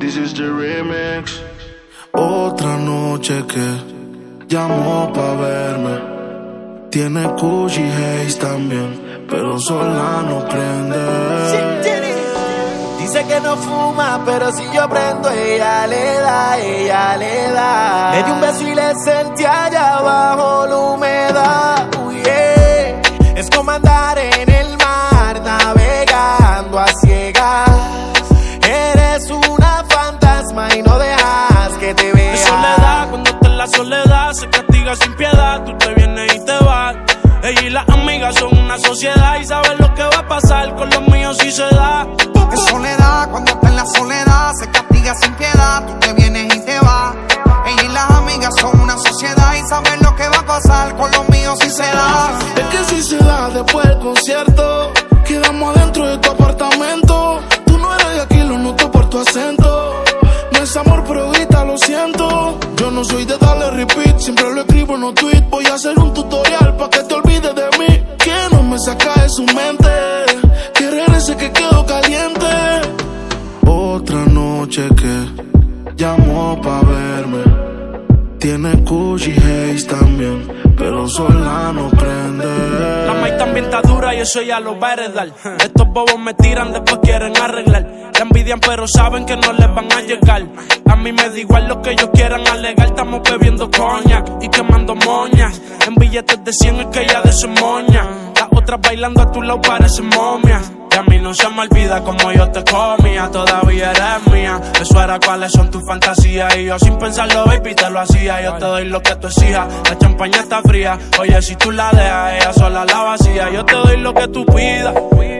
This is the remix. Otra noche que llamó pa' verme. Tiene Gucci Haze también, pero sola no prende. Dice que no fuma, pero si yo prendo, ella le da, ella le da. Le di un beso y le sentí allá abajo sin piedad. Tú te vienes y te vas. Ella y las amigas son una sociedad y saben lo que va a pasar con los míos si se da. De soledad, cuando está en la soledad, se castiga sin piedad. No soy de darle repeat, siempre lo escribo en los tweets. Voy a hacer un tutorial para que te olvides de mí. Que no me saca de su mente. Que regrese que quedo caliente. Otra noche que llamó pa' verme. Tiene Gucci Haze también, pero sola no prende. La maíz también está dura y eso ya lo va a. Estos bobos me tiran, después quieren arreglar. La envidian, pero saben que no les van a llegar. A mí me da igual lo que ellos quieran alegar. Estamos bebiendo coña y quemando moñas. En billetes de 100 es que ya de su moña. Las otras bailando a tu lado parecen momias. Y a mí no se me olvida como yo te comía, todavía eres. Eso era cuáles son tus fantasías. Y yo sin pensarlo, baby, te lo hacía. Yo te doy lo que tú exijas. La champaña está fría. Oye, si tú la dejas, ella sola la vacía. Yo te doy lo que tú pidas.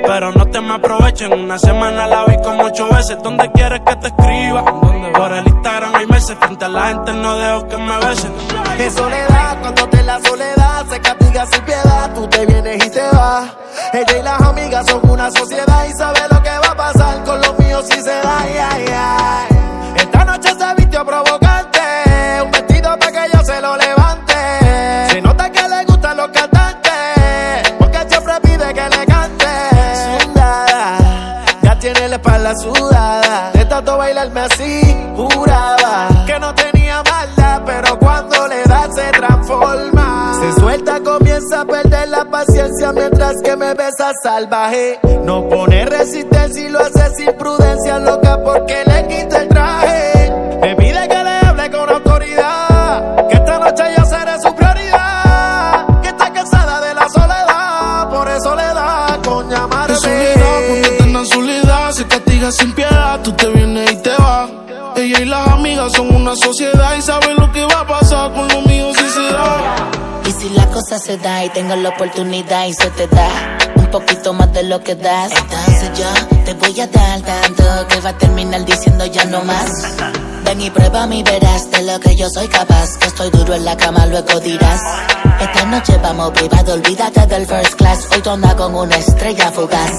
Pero no te me aprovechen. Una semana la vi como ocho veces. ¿Dónde quieres que te escriba? Por el Instagram hay meses. Frente a la gente no dejo que me besen. De soledad, cuando te la soledad se castiga sin piedad, tú te vienes y te vas. Ella y las amigas son una sociedad y espalda sudada, de tanto bailarme así, juraba que no tenía maldad, pero cuando le da se transforma. Se suelta, comienza a perder la paciencia mientras que me besa salvaje. No pone resistencia y lo hace sin prudencia, loca porque le quita el traje. Sin piedad. Tú te vienes y te vas. Ella y las amigas son una sociedad y saben lo que va a pasar con los míos si se da. Y si la cosa se da y tengo la oportunidad y se te da un poquito más de lo que das, entonces yo te voy a dar tanto que va a terminar diciendo ya no más. Ven y prueba mi verás de lo que yo soy capaz, que estoy duro en la cama, luego dirás. Esta noche vamos privado, olvídate del first class, hoy tonda con una estrella fugaz.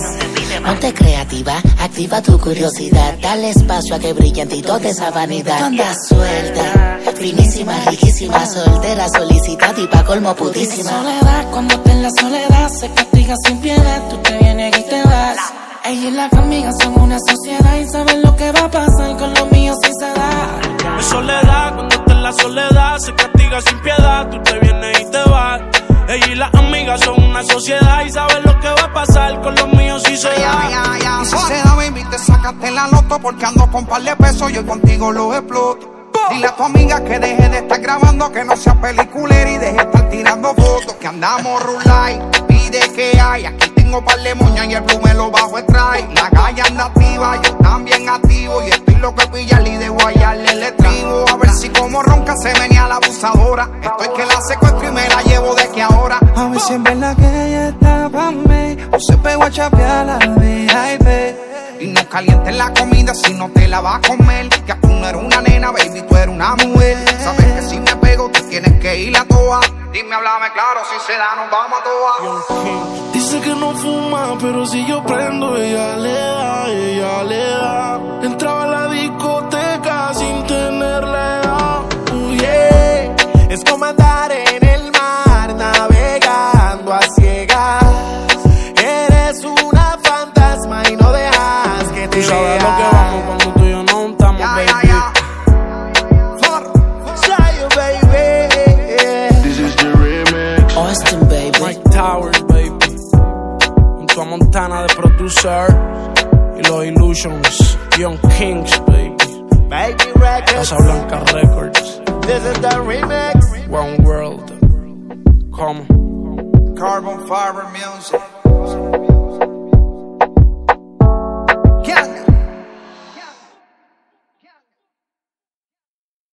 Ponte creativa, activa tu curiosidad, dale espacio a que brille en ti toda esa vanidad. Anda suelta, finísima, riquísima, soltera, solicitada y colmo putísima. soledad, cuando está en la soledad, se castiga sin piedad, tú te vienes y te vas. Ella y las amigas son una sociedad y saben lo que va a pasar con los míos si se da. De soledad, cuando está en la soledad, se castiga sin piedad. Tú te vienes y te vas. Ella y las amigas son una sociedad y saben lo que va a pasar con los míos si se Ya, da. ya, ya. Si se da, baby, te sacaste la loto porque ando con par de pesos, yo contigo los exploto. Dile a tu amiga que deje de estar grabando, que no sea peliculera y deje de estar tirando fotos. Que andamos rulay, pide que hay. Aquí tengo par de moñas y el blue me lo bajo extrae. La calle anda activa, yo también activo. Y estoy loco de pillarle y de guayarle el estribo. A ver si como ronca se venía la abusadora. Estoy que la secuestro y me la llevo de que ahora. A ver si es verdad que ella está pa' mí, o se pegó a chapear la VIP. Y no calientes la comida si no te la vas a comer. Que tú no eres una nena, baby, tú eres una mujer. Sabes que si me pego, tú tienes que ir a toa. Dime, háblame claro, si se da, nos vamos a toa. Dice que no fuma, pero si yo prendo, ella le da, ella le da. Entraba Y los Illusions. Young Kings, baby. Baby Records. Casa Blanca Records. This is the remix. One World. Come. Carbon Fiber Music.